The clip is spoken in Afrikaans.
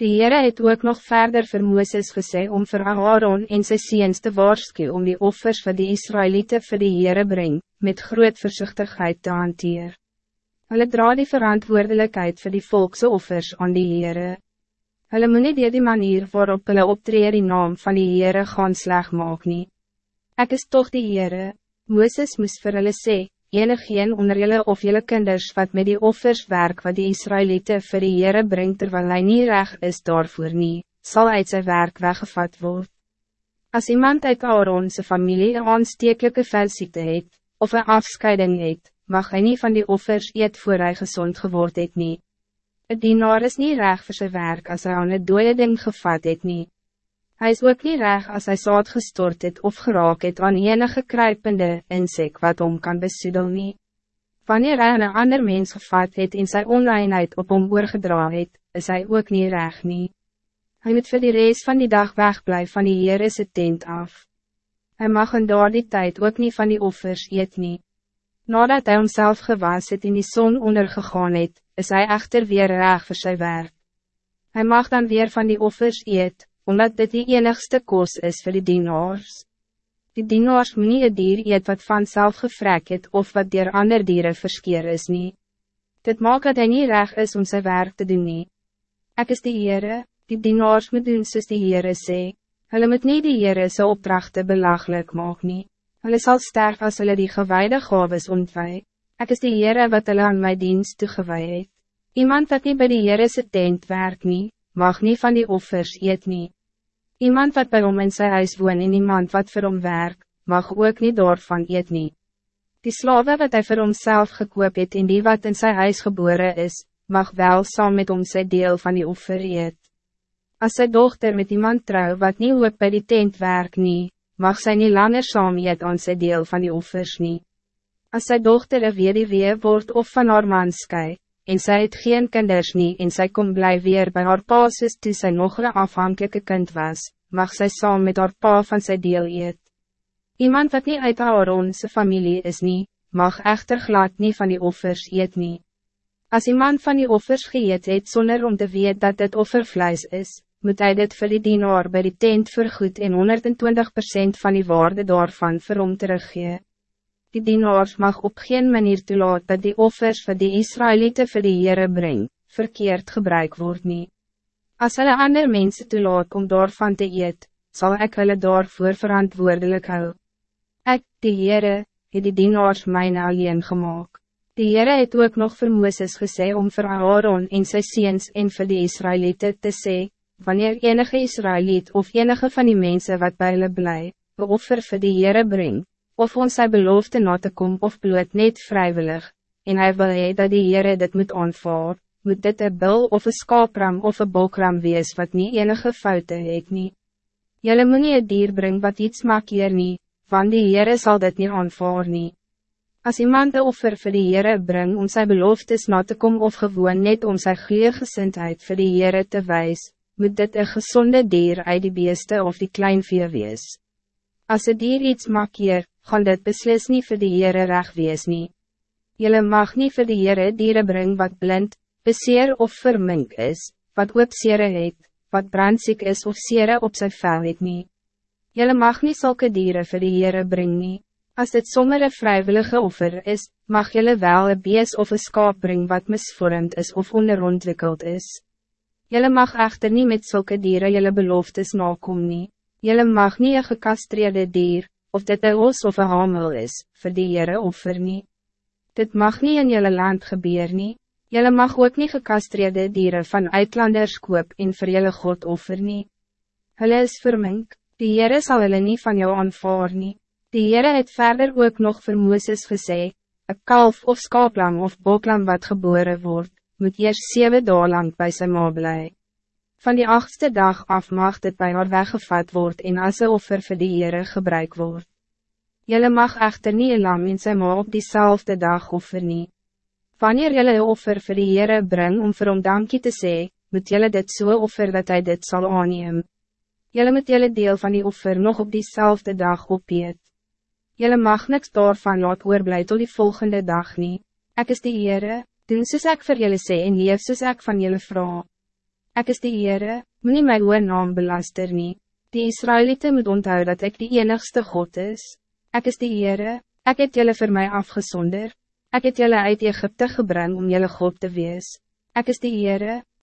Die Heere het ook nog verder vir Mooses gesê om vir Aaron en sy seens te waarsku om die offers van die Israëlieten vir die Heere breng, met groot voorzichtigheid te hanteer. Hulle dra die verantwoordelijkheid voor die volkse offers aan die Heere. Hulle moet nie die manier waarop hulle optreer die naam van die Heere gaan sleg maak nie. Ek is toch die Heere, Mooses moest vir hulle sê, enigeen onder jullie of jullie kinders wat met die offers werk wat die Israëlieten vir die Heere brengt terwijl hij niet recht is daarvoor nie, sal uit zijn werk weggevat word. Als iemand uit Aaronse familie een aanstekelijke velziekte het, of een afscheiding het, mag hij niet van die offers eet voor hij gezond geword het nie. Het dienaar is niet recht voor zijn werk als hij aan het dode ding gevat het nie. Hij is ook niet reg als hij zout gestort het of geraak het aan enige kruipende insek wat om kan besoedel nie. Wanneer hij een ander mens gevat het in zijn onreinheid op hom oorgedra het, is hij ook niet reg nie. Hij moet voor die reis van die dag wegblijven van die Heer is het tent af. Hij mag in door die tijd ook niet van die offers eet nie. Nadat hij homself gewas het in die zon ondergegaan het, is hij echter weer reg voor zijn werk. Hij mag dan weer van die offers eet, omdat dit die enigste koos is voor de dienaars. Die dienaars moet nie een dier eet wat vanzelf gevrek het of wat dier ander dieren verskeer is nie. Dit maakt dat hij niet reg is om zijn werk te doen nie. Ek is die Heere, die dienaars moet doen soos die Heere sê, hulle moet nie die Heere sy opdrachte belaglik maak nie. Hulle sal sterf as hulle die gewaarde gaves ontwij. Ek is die Heere wat hulle aan my dienst toegewaai het. Iemand wat niet bij die Heere sy tent werk nie, mag niet van die offers eet nie. Iemand wat bij hom in sy huis woon en iemand wat vir hom werk, mag ook niet daarvan eet nie. Die slawe wat hij vir homself gekoop het en die wat in sy huis geboren is, mag wel saam met hom sy deel van die offer eet. As sy dochter met iemand trouw wat niet ook bij die tent werk nie, mag sy nie langer saam eet aan sy deel van die offers nie. As sy dochter een wediwee word of van haar man sky, en sy het geen kinders nie en sy kom bly weer by haar pa soos toe sy nog een afhankelijke kind was, mag sy saam met haar pa van sy deel eet. Iemand wat niet uit Aaronse familie is nie, mag echter glad niet van die offers eet nie. As iemand van die offers geëet het zonder om te weet dat het offervleis is, moet hij dit vir die dienaar by die tent vergoed en 120% van die waarde daarvan vir hom teruggee die dienaars mag op geen manier toelaat dat die offers voor die Israëlieten voor die Heere breng, verkeerd gebruik word nie. As hulle ander mense toelaat om daarvan te eet, zal ik hulle daarvoor verantwoordelijk hou. Ek, die Heere, het die dienaars myne alleen gemaakt. Die Heere het ook nog vir Mooses gesê om vir Aaron en sy seens en vir die Israëlieten te sê, wanneer enige Israëliet of enige van die mensen wat bij hulle bly, een offer vir die Heere brengt, of ons sy belofte na te kom of bloot net vrijwillig, en hij wil hee dat die Heere dit moet aanvaar, moet dit een bil of een skaapram of een bokram wees wat niet enige foute het nie. Julle moet nie een dier bring wat iets maak hier nie, want die Heere sal dit nie aanvaar nie. As iemand een offer vir die Heere bring om sy beloftes na te kom of gewoon net om sy goeie gezindheid vir die Heere te wijs, moet dit een gezonde dier uit die beeste of die kleinvee wees. Als het dier iets maak hier, gaan dit beslis nie vir die Heere reg wees nie. Julle mag niet vir die Heere dieren bring wat blind, beseer of vermink is, wat oopsere het, wat brandziek is of sere op sy vel het nie. Julle mag niet zulke dieren vir die Heere bring nie. As dit sommer een vrijwillige offer is, mag jullie wel een bees of een skaap bring wat misvormd is of onderontwikkeld is. Jullie mag echter niet met zulke dieren jullie beloftes nakom nie. Jullie mag niet een gekastreerde dier, of dit een os of een hamel is, vir die Heere offer nie. Dit mag niet in jullie land gebeur nie, jylle mag ook niet gekastreerde dieren van uitlanders koop en vir jylle God offer nie. Hulle is vermink, die Heere sal hulle nie van jou aanvaar nie. Die Heere het verder ook nog vir Mooses gesê, een kalf of skaaplam of boklam wat geboren wordt, moet eerst zeven dagen lang bij zijn ma blij. Van die achtste dag af mag dit bij haar weggevat word en as een offer vir die Heere gebruik word. Jelle mag echter niet een lam in sy ma op diezelfde dag offer nie. Wanneer jelle een offer vir die Heere bring om vir hom dankie te sê, moet jelle dit so offer dat hij dit zal aanneem. Jelle moet jelle deel van die offer nog op diezelfde dag opeet. Jelle mag niks daarvan laat oorblij tot die volgende dag niet. Ik is die Heere, doen soos ek vir jelle sê en leef soos ek van jelle vraag. Ik is de Heere, moet my oe naam belaster nie. Die Israëlieten moet onthou dat ik die enigste God is. Ik is de Heere, ik het jullie voor mij afgezonder. Ik het jullie uit Egypte gebring om jullie God te wees. Ik is de Heere,